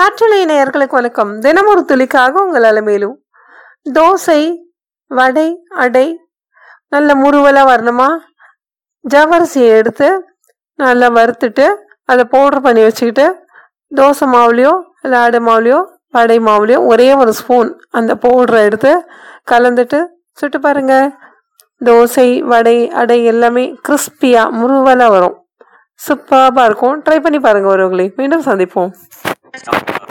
நாற்றலை நேயர்களுக்கு வணக்கம். தினமொரு துளிக்காக உங்கள் அலமையிலும் தோசை வடை அடை நல்ல முருவலாக வரணுமா? ஜவரிசியை எடுத்து நல்லா வறுத்துட்டு அதை பவுட்ரு பண்ணி வச்சுக்கிட்டு தோசை மாவுலேயோ இல்லை அடை மாவுலேயோ வடை மாவுலேயோ ஒரே ஒரு ஸ்பூன் அந்த பவுடரை எடுத்து கலந்துட்டு சுட்டு பாருங்க. தோசை வடை அடை எல்லாமே கிறிஸ்பியாக முருவலாக வரும். சூப்பராக இருக்கும். ட்ரை பண்ணி பாருங்கள் ஒருவங்களை மீண்டும் சந்திப்போம். stop